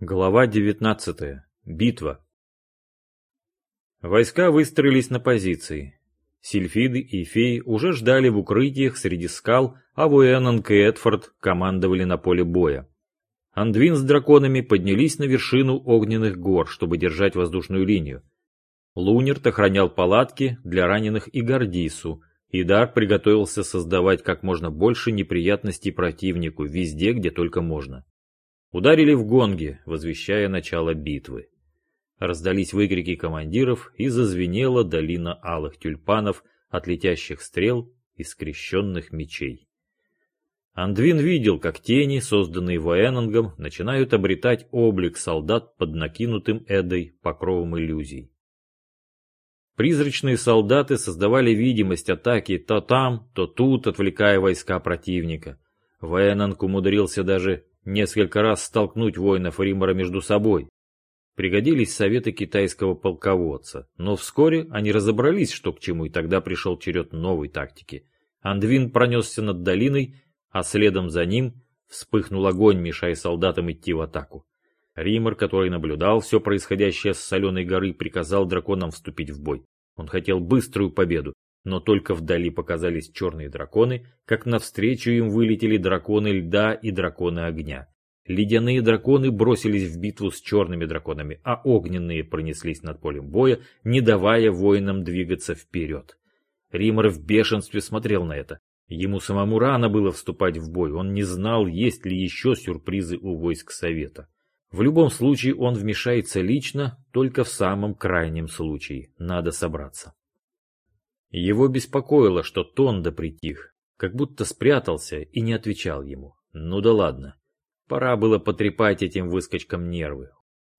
Глава 19. Битва. Войска выстроились на позиции. Сильфиды и феи уже ждали в укрытиях среди скал, а Вуэнанг и Эдфорд командовали на поле боя. Андвин с драконами поднялись на вершину огненных гор, чтобы держать воздушную линию. Лунерт охранял палатки для раненых и Гордису, и Дар приготовился создавать как можно больше неприятностей противнику везде, где только можно. Ударили в гонги, возвещая начало битвы. Раздались выкрики командиров и зазвенела долина алых тюльпанов от летящих стрел и скрещенных мечей. Андвин видел, как тени, созданные Ваэнонгом, начинают обретать облик солдат под накинутым Эдой покровом иллюзий. Призрачные солдаты создавали видимость атаки то там, то тут, отвлекая войска противника. Ваэнонг умудрился даже несколько раз столкнуть воинов Римора между собой. Пригодились советы китайского полководца, но вскоре они разобрались, что к чему, и тогда пришел черед новой тактики. Андвин пронесся над долиной, а следом за ним вспыхнул огонь, мешая солдатам идти в атаку. Римор, который наблюдал все происходящее с соленой горы, приказал драконам вступить в бой. Он хотел быструю победу, но только вдали показались черные драконы, как навстречу им вылетели драконы льда и драконы огня. Ледяные драконы бросились в битву с черными драконами, а огненные пронеслись над полем боя, не давая воинам двигаться вперед. Римор в бешенстве смотрел на это. Ему самому рано было вступать в бой, он не знал, есть ли еще сюрпризы у войск Совета. В любом случае он вмешается лично, только в самом крайнем случае. Надо собраться. Его беспокоило, что Тонда притих, как будто спрятался и не отвечал ему. Ну да ладно. Пора было потрепать этим выскочкам нервы.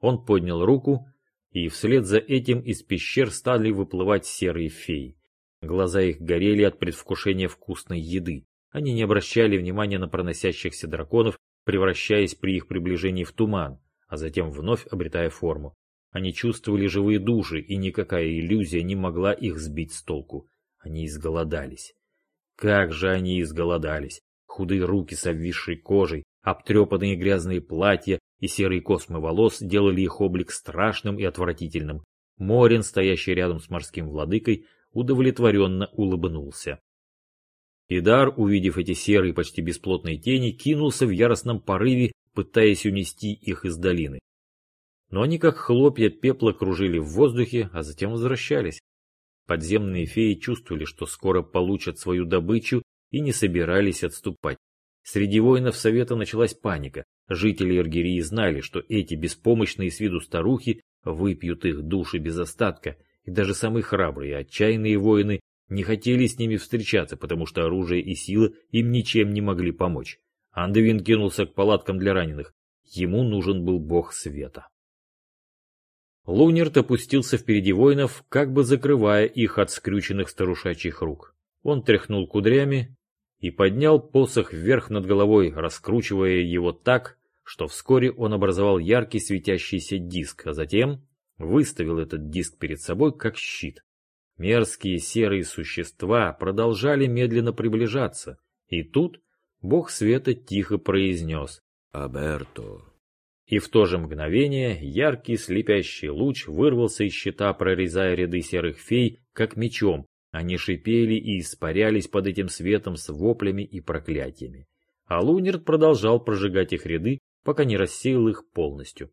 Он поднял руку, и вслед за этим из пещер стали выплывать серые феи. Глаза их горели от предвкушения вкусной еды. Они не обращали внимания на проносящихся драконов, превращаясь при их приближении в туман, а затем вновь обретая форму. Они чувствовали живые души, и никакая иллюзия не могла их сбить с толку. Они изголодались. Как же они изголодались! Худые руки с обвисшей кожей, обтрепанные грязные платья и серые космы волос делали их облик страшным и отвратительным. Морин, стоящий рядом с морским владыкой, удовлетворенно улыбнулся. Идар, увидев эти серые, почти бесплотные тени, кинулся в яростном порыве, пытаясь унести их из долины но они как хлопья пепла кружили в воздухе, а затем возвращались. Подземные феи чувствовали, что скоро получат свою добычу и не собирались отступать. Среди воинов Совета началась паника. Жители Эргерии знали, что эти беспомощные с виду старухи выпьют их души без остатка, и даже самые храбрые, отчаянные воины не хотели с ними встречаться, потому что оружие и сила им ничем не могли помочь. Андевин кинулся к палаткам для раненых. Ему нужен был бог света. Лунерт опустился впереди воинов, как бы закрывая их от скрюченных старушачьих рук. Он тряхнул кудрями и поднял посох вверх над головой, раскручивая его так, что вскоре он образовал яркий светящийся диск, а затем выставил этот диск перед собой как щит. Мерзкие серые существа продолжали медленно приближаться, и тут бог света тихо произнес «Аберто». И в то же мгновение яркий слепящий луч вырвался из щита, прорезая ряды серых фей, как мечом. Они шипели и испарялись под этим светом с воплями и проклятиями. А Лунерт продолжал прожигать их ряды, пока не рассеял их полностью.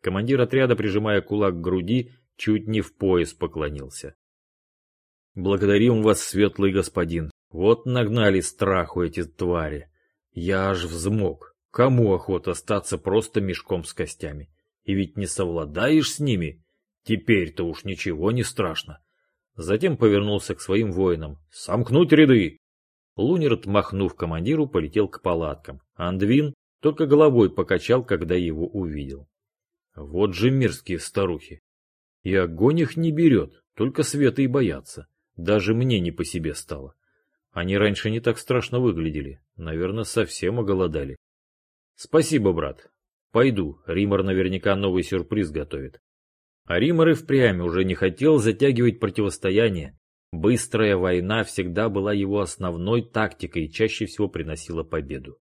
Командир отряда, прижимая кулак к груди, чуть не в пояс поклонился. «Благодарим вас, светлый господин. Вот нагнали страху эти твари. Я аж взмок». Кому охота остаться просто мешком с костями? И ведь не совладаешь с ними? Теперь-то уж ничего не страшно. Затем повернулся к своим воинам. «Сомкнуть ряды!» Лунерт, махнув командиру, полетел к палаткам. Андвин только головой покачал, когда его увидел. Вот же мерзкие старухи. И огонь их не берет, только света и боятся. Даже мне не по себе стало. Они раньше не так страшно выглядели. Наверное, совсем оголодали. Спасибо, брат. Пойду, Римор наверняка новый сюрприз готовит. А Римор и впрямь уже не хотел затягивать противостояние. Быстрая война всегда была его основной тактикой и чаще всего приносила победу.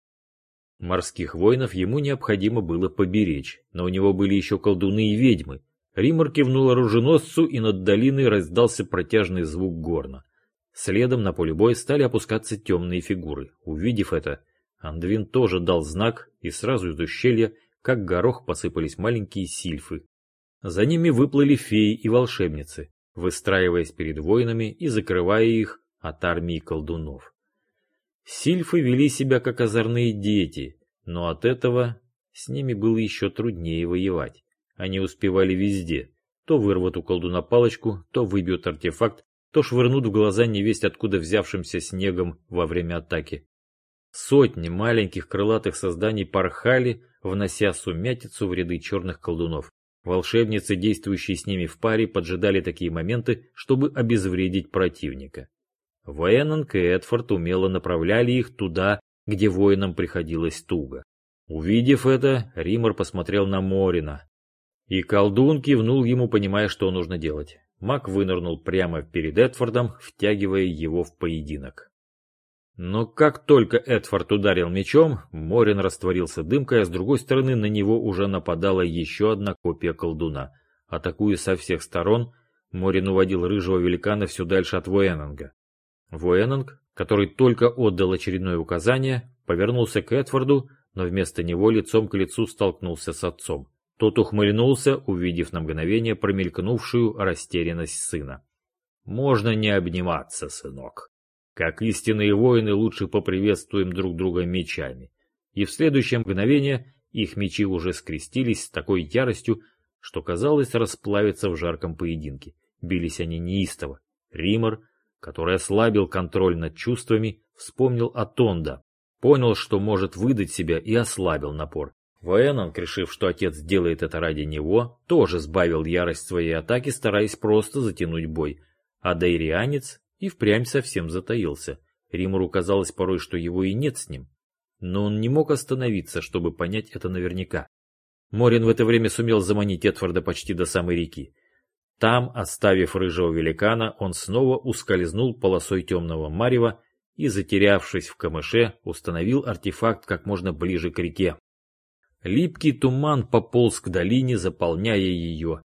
Морских воинов ему необходимо было поберечь, но у него были еще колдуны и ведьмы. Римор кивнул оруженосцу, и над долиной раздался протяжный звук горна. Следом на поле боя стали опускаться темные фигуры. Увидев это, Андвин тоже дал знак, и сразу из ущелья, как горох, посыпались маленькие сильфы. За ними выплыли феи и волшебницы, выстраиваясь перед воинами и закрывая их от армии колдунов. Сильфы вели себя как озорные дети, но от этого с ними было еще труднее воевать. Они успевали везде. То вырвут у колдуна палочку, то выбьют артефакт, то швырнут в глаза невесть откуда взявшимся снегом во время атаки. Сотни маленьких крылатых созданий порхали, внося сумятицу в ряды черных колдунов. Волшебницы, действующие с ними в паре, поджидали такие моменты, чтобы обезвредить противника. Вэннонг и Эдфорд умело направляли их туда, где воинам приходилось туго. Увидев это, Римор посмотрел на Морина. И колдун кивнул ему, понимая, что нужно делать. Маг вынырнул прямо перед Эдфордом, втягивая его в поединок. Но как только Эдфорд ударил мечом, Морин растворился дымкой, а с другой стороны на него уже нападала еще одна копия колдуна. Атакуя со всех сторон, Морин уводил рыжего великана все дальше от Вуэннинга. Вуэннинг, который только отдал очередное указание, повернулся к Эдфорду, но вместо него лицом к лицу столкнулся с отцом. Тот ухмыльнулся, увидев на мгновение промелькнувшую растерянность сына. «Можно не обниматься, сынок. Как истинные воины лучше поприветствуем друг друга мечами». И в следующее мгновение их мечи уже скрестились с такой яростью, что казалось расплавиться в жарком поединке. Бились они неистово. Римор который ослабил контроль над чувствами, вспомнил о Тонда, понял, что может выдать себя и ослабил напор. Ваэнанг, решив, что отец делает это ради него, тоже сбавил ярость своей атаки, стараясь просто затянуть бой. А Дайрианец и впрямь совсем затаился. Римуру казалось порой, что его и нет с ним. Но он не мог остановиться, чтобы понять это наверняка. Морин в это время сумел заманить Эдварда почти до самой реки. Там, оставив рыжего великана, он снова ускользнул полосой темного марева и, затерявшись в камыше, установил артефакт как можно ближе к реке. Липкий туман пополз к долине, заполняя ее.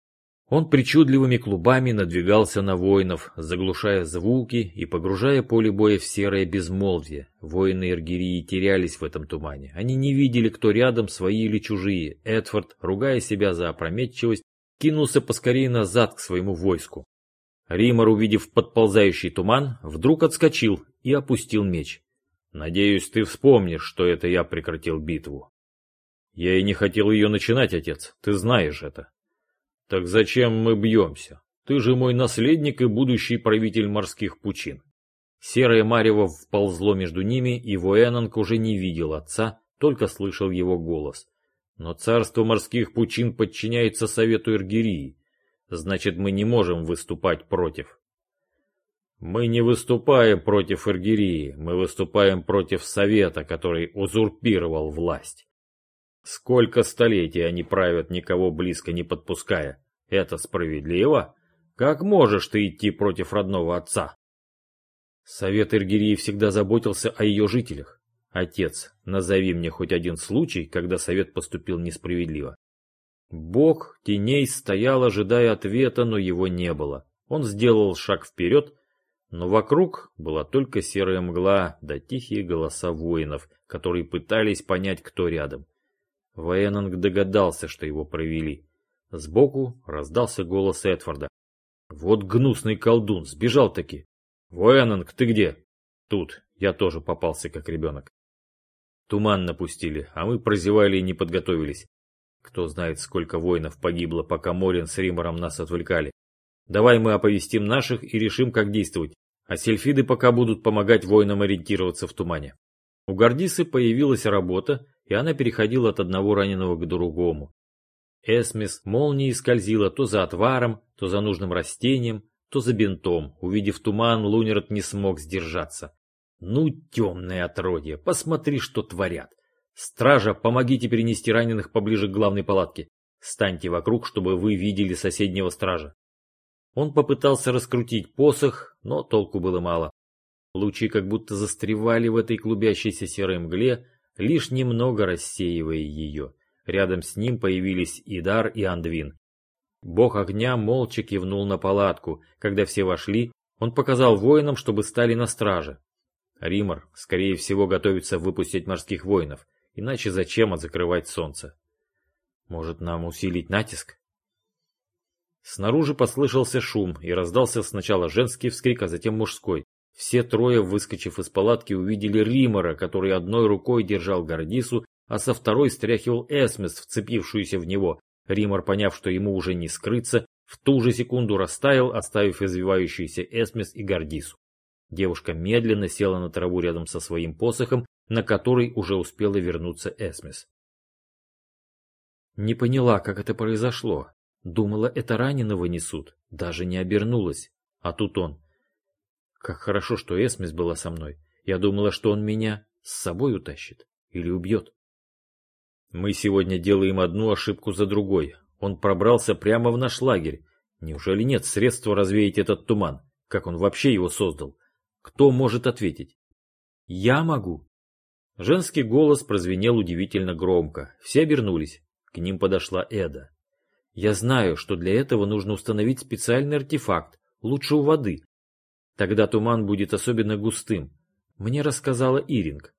Он причудливыми клубами надвигался на воинов, заглушая звуки и погружая поле боя в серое безмолвие. Воины Иргирии терялись в этом тумане. Они не видели, кто рядом, свои или чужие. Эдфорд, ругая себя за опрометчивость, кинулся поскорее назад к своему войску. Римор, увидев подползающий туман, вдруг отскочил и опустил меч. «Надеюсь, ты вспомнишь, что это я прекратил битву». «Я и не хотел ее начинать, отец, ты знаешь это». «Так зачем мы бьемся? Ты же мой наследник и будущий правитель морских пучин». Серое марево вползло между ними, и Вуэнанг уже не видел отца, только слышал его голос. Но царство морских пучин подчиняется совету Иргирии. Значит, мы не можем выступать против. Мы не выступаем против Иргирии, мы выступаем против совета, который узурпировал власть. Сколько столетий они правят, никого близко не подпуская. Это справедливо? Как можешь ты идти против родного отца? Совет Иргирии всегда заботился о ее жителях. Отец, назови мне хоть один случай, когда совет поступил несправедливо. Бог теней стоял, ожидая ответа, но его не было. Он сделал шаг вперед, но вокруг была только серая мгла да тихие голоса воинов, которые пытались понять, кто рядом. Ваенанг догадался, что его провели. Сбоку раздался голос Эдфорда. «Вот гнусный колдун, сбежал таки!» «Ваенанг, ты где?» «Тут, я тоже попался, как ребенок. Туман напустили, а мы прозевали и не подготовились. Кто знает, сколько воинов погибло, пока Морин с Римором нас отвлекали. Давай мы оповестим наших и решим, как действовать. А сельфиды пока будут помогать воинам ориентироваться в тумане. У Гордисы появилась работа, и она переходила от одного раненого к другому. Эсмис молнией скользила то за отваром, то за нужным растением, то за бинтом. Увидев туман, Лунерт не смог сдержаться. Ну, темное отродье, посмотри, что творят. Стража, помогите перенести раненых поближе к главной палатке. Станьте вокруг, чтобы вы видели соседнего стража. Он попытался раскрутить посох, но толку было мало. Лучи как будто застревали в этой клубящейся серой мгле, лишь немного рассеивая ее. Рядом с ним появились Идар и Андвин. Бог огня молча кивнул на палатку. Когда все вошли, он показал воинам, чтобы стали на страже. Римор, скорее всего, готовится выпустить морских воинов, иначе зачем закрывать солнце? Может, нам усилить натиск? Снаружи послышался шум, и раздался сначала женский вскрик, а затем мужской. Все трое, выскочив из палатки, увидели Римора, который одной рукой держал Гордису, а со второй стряхивал Эсмес, вцепившуюся в него. Римор, поняв, что ему уже не скрыться, в ту же секунду растаял, оставив извивающийся Эсмес и Гордису. Девушка медленно села на траву рядом со своим посохом, на который уже успела вернуться Эсмес. Не поняла, как это произошло. Думала, это раненого несут. Даже не обернулась. А тут он. Как хорошо, что Эсмис была со мной. Я думала, что он меня с собой утащит. Или убьет. Мы сегодня делаем одну ошибку за другой. Он пробрался прямо в наш лагерь. Неужели нет средства развеять этот туман? Как он вообще его создал? Кто может ответить? Я могу. Женский голос прозвенел удивительно громко. Все обернулись. К ним подошла Эда. Я знаю, что для этого нужно установить специальный артефакт, лучше у воды. Тогда туман будет особенно густым. Мне рассказала Иринг.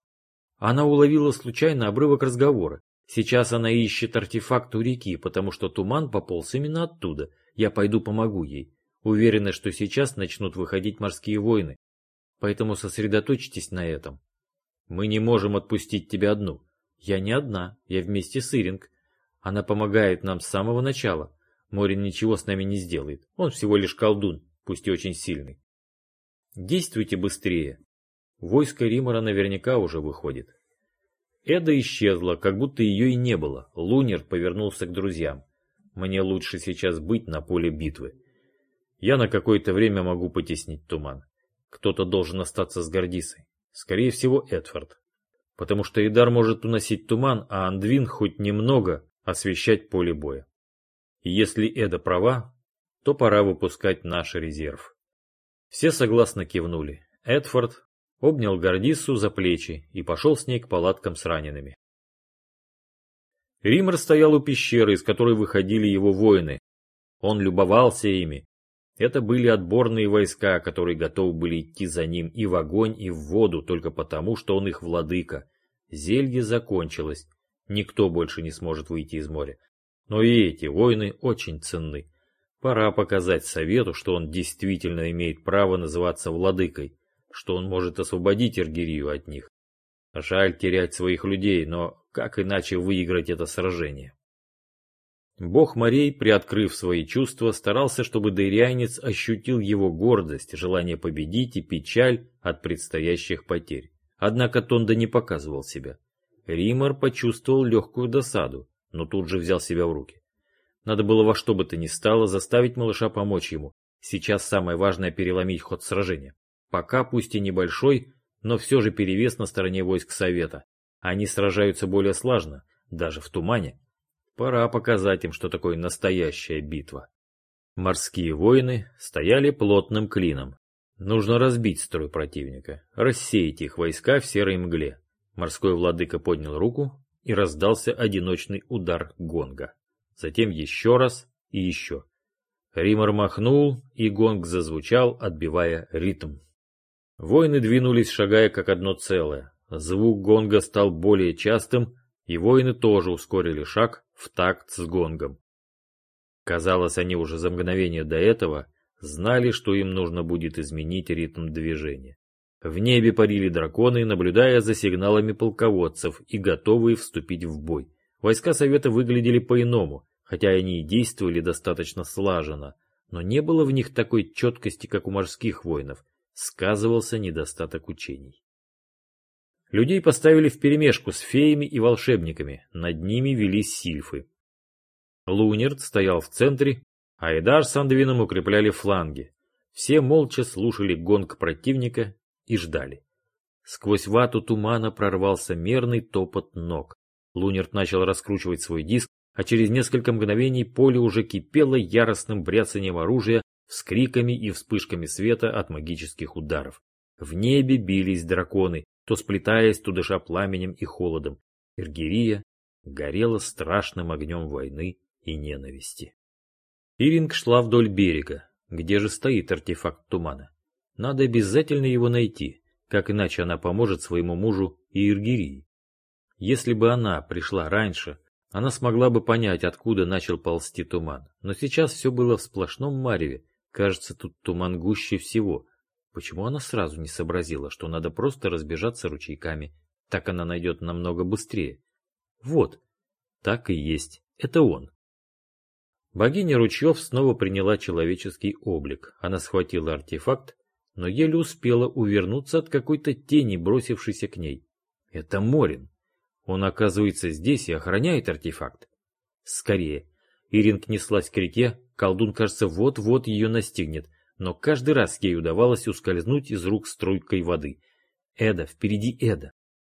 Она уловила случайно обрывок разговора. Сейчас она ищет артефакт у реки, потому что туман пополз именно оттуда. Я пойду помогу ей. Уверена, что сейчас начнут выходить морские войны. Поэтому сосредоточьтесь на этом. Мы не можем отпустить тебя одну. Я не одна, я вместе с Иринг. Она помогает нам с самого начала. Морин ничего с нами не сделает. Он всего лишь колдун, пусть и очень сильный. Действуйте быстрее. Войско Римора наверняка уже выходит. Эда исчезла, как будто ее и не было. Лунер повернулся к друзьям. Мне лучше сейчас быть на поле битвы. Я на какое-то время могу потеснить туман. Кто-то должен остаться с Гордисой. Скорее всего, Эдфорд. Потому что Идар может уносить туман, а Андвин хоть немного освещать поле боя. И если Эда права, то пора выпускать наш резерв. Все согласно кивнули. Эдфорд обнял Гордиссу за плечи и пошел с ней к палаткам с ранеными. Ример стоял у пещеры, из которой выходили его воины. Он любовался ими. Это были отборные войска, которые готовы были идти за ним и в огонь, и в воду, только потому, что он их владыка. Зелье закончилось, Никто больше не сможет выйти из моря. Но и эти войны очень ценны. Пора показать совету, что он действительно имеет право называться владыкой, что он может освободить Иргирию от них. Жаль терять своих людей, но как иначе выиграть это сражение? Бог морей, приоткрыв свои чувства, старался, чтобы Дейрянец ощутил его гордость, желание победить и печаль от предстоящих потерь. Однако Тонда не показывал себя. Римор почувствовал легкую досаду, но тут же взял себя в руки. Надо было во что бы то ни стало заставить малыша помочь ему. Сейчас самое важное переломить ход сражения. Пока, пусть и небольшой, но все же перевес на стороне войск Совета. Они сражаются более слажно, даже в тумане. Пора показать им, что такое настоящая битва. Морские воины стояли плотным клином. Нужно разбить строй противника, рассеять их войска в серой мгле. Морской владыка поднял руку, и раздался одиночный удар гонга. Затем еще раз и еще. Римор махнул, и гонг зазвучал, отбивая ритм. Воины двинулись, шагая как одно целое. Звук гонга стал более частым, и воины тоже ускорили шаг в такт с гонгом. Казалось, они уже за мгновение до этого знали, что им нужно будет изменить ритм движения. В небе парили драконы, наблюдая за сигналами полководцев и готовые вступить в бой. Войска Совета выглядели по-иному, хотя они и действовали достаточно слаженно, но не было в них такой четкости, как у морских воинов, сказывался недостаток учений. Людей поставили вперемешку с феями и волшебниками, над ними велись сильфы. Лунерд стоял в центре, а Эдар с Андвином укрепляли фланги. Все молча слушали гонг противника и ждали. Сквозь вату тумана прорвался мерный топот ног. Лунерт начал раскручивать свой диск, а через несколько мгновений поле уже кипело яростным бряцанием оружия, вскриками и вспышками света от магических ударов. В небе бились драконы, то сплетаясь, то дыша пламенем и холодом. Иргирия горела страшным огнем войны и ненависти. Иринг шла вдоль берега. Где же стоит артефакт тумана? Надо обязательно его найти, как иначе она поможет своему мужу и Иргирии. Если бы она пришла раньше, она смогла бы понять, откуда начал ползти туман. Но сейчас все было в сплошном мареве. Кажется, тут туман гуще всего. Почему она сразу не сообразила, что надо просто разбежаться ручейками? Так она найдет намного быстрее. Вот, так и есть. Это он. Богиня ручьев снова приняла человеческий облик. Она схватила артефакт, но еле успела увернуться от какой-то тени, бросившейся к ней. Это Морин. Он оказывается здесь и охраняет артефакт. Скорее. Иринг неслась к реке, колдун, кажется, вот-вот ее настигнет, но каждый раз ей удавалось ускользнуть из рук струйкой воды. Эда, впереди Эда.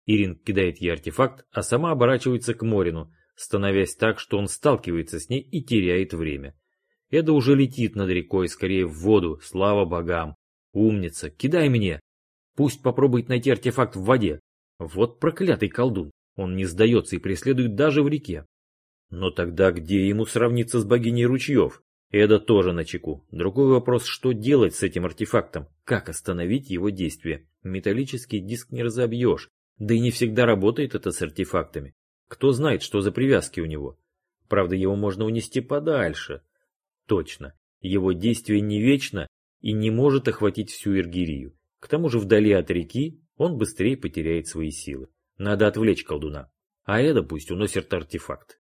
Иринг кидает ей артефакт, а сама оборачивается к Морину, становясь так, что он сталкивается с ней и теряет время. Эда уже летит над рекой, скорее в воду, слава богам. Умница, кидай мне. Пусть попробует найти артефакт в воде. Вот проклятый колдун. Он не сдается и преследует даже в реке. Но тогда где ему сравниться с богиней ручьев? Эда тоже на чеку. Другой вопрос, что делать с этим артефактом? Как остановить его действие? Металлический диск не разобьешь. Да и не всегда работает это с артефактами. Кто знает, что за привязки у него. Правда, его можно унести подальше. Точно. Его действие не вечно и не может охватить всю Иргирию. К тому же вдали от реки он быстрее потеряет свои силы. Надо отвлечь колдуна. А Эда пусть уносит артефакт.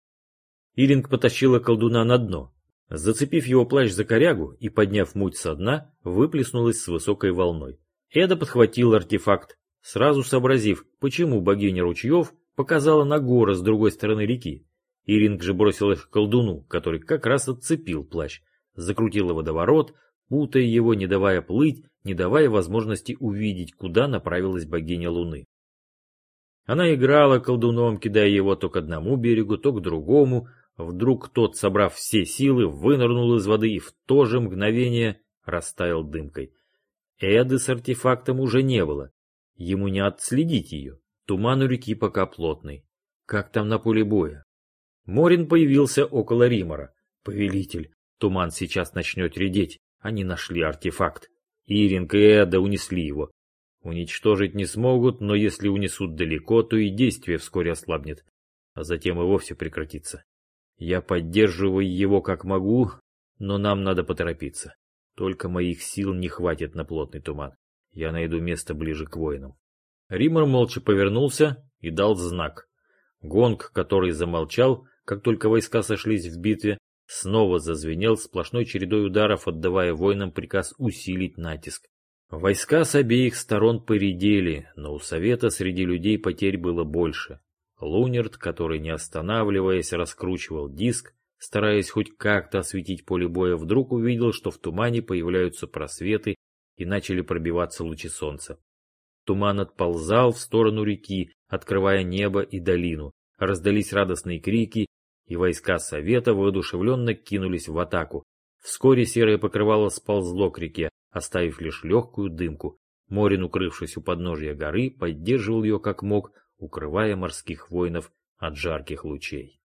Иринг потащила колдуна на дно. Зацепив его плащ за корягу и подняв муть со дна, выплеснулась с высокой волной. Эда подхватил артефакт, сразу сообразив, почему богиня ручьев показала на горы с другой стороны реки. Иринг же бросил их к колдуну, который как раз отцепил плащ, закрутила водоворот, путая его, не давая плыть, не давая возможности увидеть, куда направилась богиня Луны. Она играла колдуном, кидая его то к одному берегу, то к другому. Вдруг тот, собрав все силы, вынырнул из воды и в то же мгновение растаял дымкой. Эды с артефактом уже не было. Ему не отследить ее. Туман у реки пока плотный. Как там на поле боя? Морин появился около Римора. Повелитель, туман сейчас начнет редеть. Они нашли артефакт. Иринг и Эда унесли его. Уничтожить не смогут, но если унесут далеко, то и действие вскоре ослабнет, а затем и вовсе прекратится. Я поддерживаю его как могу, но нам надо поторопиться. Только моих сил не хватит на плотный туман. Я найду место ближе к воинам. Римор молча повернулся и дал знак. Гонг, который замолчал, как только войска сошлись в битве, снова зазвенел сплошной чередой ударов, отдавая воинам приказ усилить натиск. Войска с обеих сторон поредели, но у Совета среди людей потерь было больше. Лунерт, который не останавливаясь раскручивал диск, стараясь хоть как-то осветить поле боя, вдруг увидел, что в тумане появляются просветы и начали пробиваться лучи солнца. Туман отползал в сторону реки, открывая небо и долину. Раздались радостные крики, и войска Совета воодушевленно кинулись в атаку. Вскоре серое покрывало сползло к реке, оставив лишь легкую дымку. Морин, укрывшись у подножья горы, поддерживал ее как мог, укрывая морских воинов от жарких лучей.